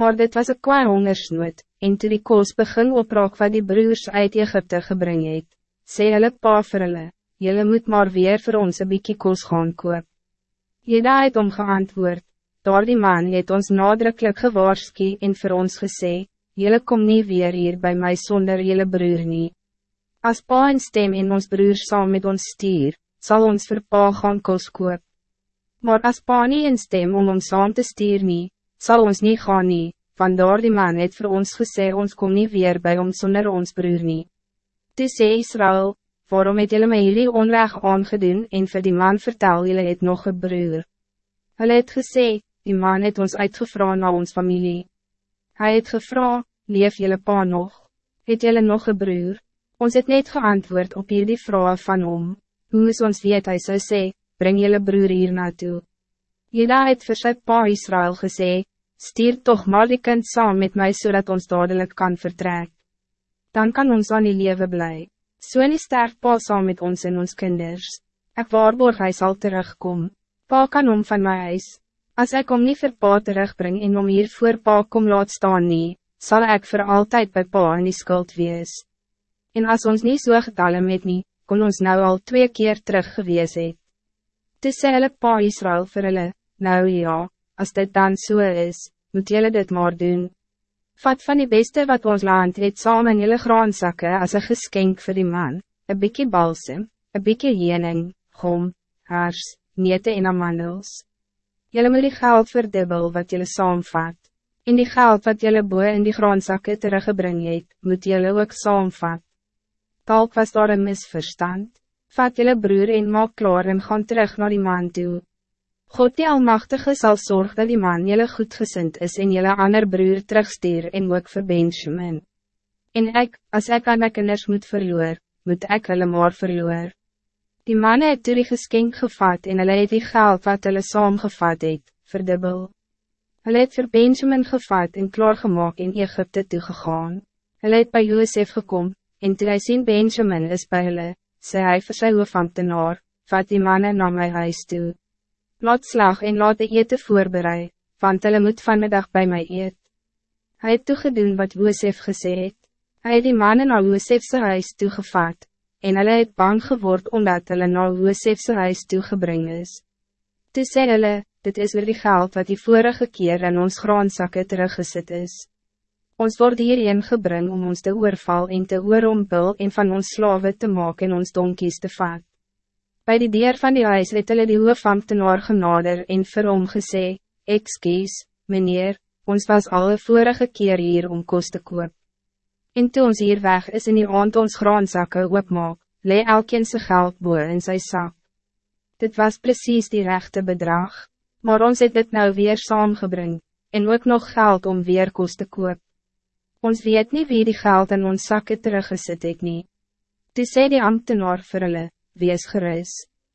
Maar dit was een kwaai hongersnood, en toe die koos begin opraak wat die broers uit Egypte gebring het, sê hulle pa vir hulle, julle moet maar weer voor ons een bykie koos gaan koop. Jeda het om geantwoord, daar die man het ons nadrukkelijk gewaarski en voor ons gesê, julle kom niet weer hier bij mij zonder julle broer nie. As pa en stem en ons broer saam met ons stier, zal ons vir pa gaan koos koop. Maar as pa nie in stem om ons saam te stuur nie, zal ons niet gaan nie, want daar die man het vir ons gesê ons kom niet weer bij ons zonder ons broer nie. Toe sê Israel, waarom het julle my hierdie onrecht aangedoen en vir die man vertel julle het nog een broer. Hulle het gesê, die man het ons uitgevra na ons familie. Hij het gevra, leef julle pa nog? Het julle nog een broer? Ons het net geantwoord op hierdie vraag van om, hoe is ons weet hy sou sê, breng julle broer hier naartoe. Jeda het vir sy pa Israël gesê, stuur toch maar die kind saam met mij zodat ons dadelijk kan vertrek. Dan kan ons aan die leven bly. So nie sterf pa saam met ons en ons kinders. Ek waarborg hy sal terugkom. Pa kan om van my huis. As ek om nie vir pa terugbring en om hier voor pa kom laat staan nie, sal ek voor altijd bij pa in die skuld wees. En as ons niet so getallen met nie, kon ons nou al twee keer terug gewees het. Toe sê hulle pa Israël vir hulle, Nou ja, als dit dan zo so is, moet jullie dit maar doen. Vat van die beste wat ons land het saam in jullie graanzakken als een geschenk voor die man, een bikkie balsem, een bikkie jening, gom, haars, niete en amandels. Jullie moet die geld verdubbel wat jullie saamvat. In die geld wat jullie boe in die graanzakken teruggebring het, moet jullie ook saamvat. Talk was daar een misverstand. Vat jullie broer en maak klaar en gaan terug naar die man toe. God die Almachtige zal zorgen dat die man jullie goedgezind is en jullie ander broer terugstuur en ook vir Benjamin. En ik, als ik aan my kinders moet verloor, moet ik hulle maar verloor. Die man het toe die geskenk gevat en hulle het die geld wat hulle saamgevat het, verdubbel. Hulle het vir Benjamin gevat en klaargemaak in Egypte toegegaan. Hulle het by Joseph gekom, en toe hy sien Benjamin is by hulle, sê hy vir sy hoofambtenaar, vat die manne na my huis toe laat slag en laat de eten voorbereid, want hulle moet vanmiddag bij mij eet. Hij het toegedoen wat Josef gesê het. Hy het die mannen na Josefse huis toegevat, en hulle het bang geword omdat hulle na Josefse huis toegebring is. Toe sê hulle, dit is weer die geld wat die vorige keer in ons graanzakken teruggesit is. Ons wordt hierheen gebring om ons te oorval en te oorompel en van ons slaven te maken en ons donkies te vat. Bij die dier van die huis het hulle die hoofambtenaar genader en vir hom gesê, Excuse, meneer, ons was alle vorige keer hier om kost te koop. En toe ons hier weg is in die aand ons graanzakken oopmaak, lee elkeen sy geld boe in sy sak. Dit was precies die rechte bedrag, maar ons het dit nou weer saamgebring, en ook nog geld om weer kost te koop. Ons weet niet wie die geld in ons zakken teruggesit het nie. Toe sê die ambtenaar vir hulle, wees gerus.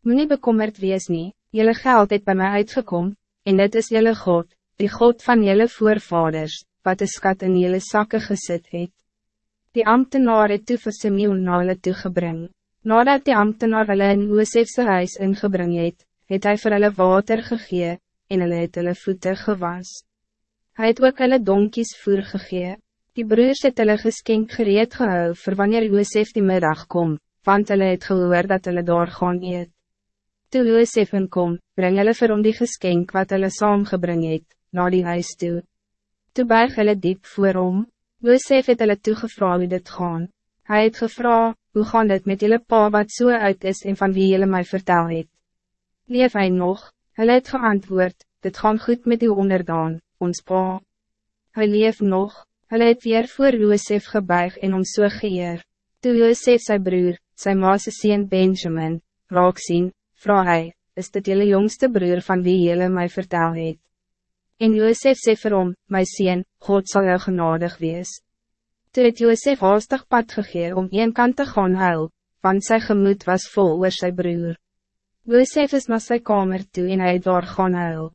Moet nie bekommerd wees nie, jylle geld het bij mij uitgekom, en dit is jylle God, die God van jylle voorvaders, wat de skat in jylle zakken gezet het. Die ambtenaar het toe vir Simeon na hulle toegebring. Nadat die ambtenaar hulle in Oosefse huis ingebring het, het hy vir hulle water gegee, en hulle het hulle voete gewas. Hij het ook hulle donkies voer gegee. Die broers het hulle geskenk gereed gehou vir wanneer Oosef die middag komt want hulle het gehoor dat hulle daar gaan eet. Toe Joosef kom, breng hulle vir om die geskenk wat hulle saamgebring het, na die huis toe. Toe buig hulle diep voor hom, Joosef het hulle toegevra hoe dit gaan. Hij het gevra, hoe gaan dit met julle pa wat so uit is en van wie julle mij vertel het. Leef hij nog, hulle het geantwoord, dit gaan goed met uw onderdaan, ons pa. Hij leef nog, hulle het weer voor Joosef gebuig en om so geëer. Toe Joosef sy broer, sy maase sien Benjamin, raak sien, vraag hy, is dit jullie jongste broer van wie jullie mij vertel het? En Josef sê vir hom, my sien, God zal jou genadig wees. Toe het Josef haastig pad gegee om een kant te gaan huil, want sy gemoed was vol oor sy broer. Josef is na sy kamer toe en hy het daar gaan huil.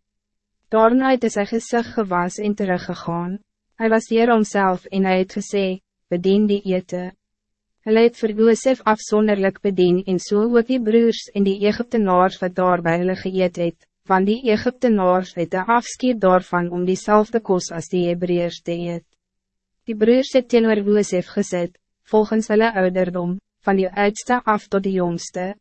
Daarna het hy sy gezicht gewas en teruggegaan. Hij was hier omself en hy het gesê, bedien die eten. Hulle het vir Joosef afzonderlijk bedien en so ook die broers en die Egyptenaars wat daar by hulle geëet het, want die Egyptenaars het de afskeer daarvan om diezelfde kos als die Hebreërs te eet. Die broers het teenoor Josef gezet, volgens hulle ouderdom, van die oudste af tot die jongste.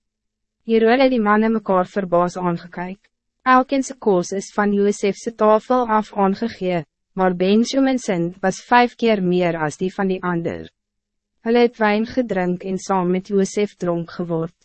Hier het die mannen mekaar verbaas aangekyk. Elkense kos is van Josefse tafel af aangegee, maar Benjamin's was vijf keer meer als die van die ander. Hulle het wijn gedrink en saam met Josef dronk geword.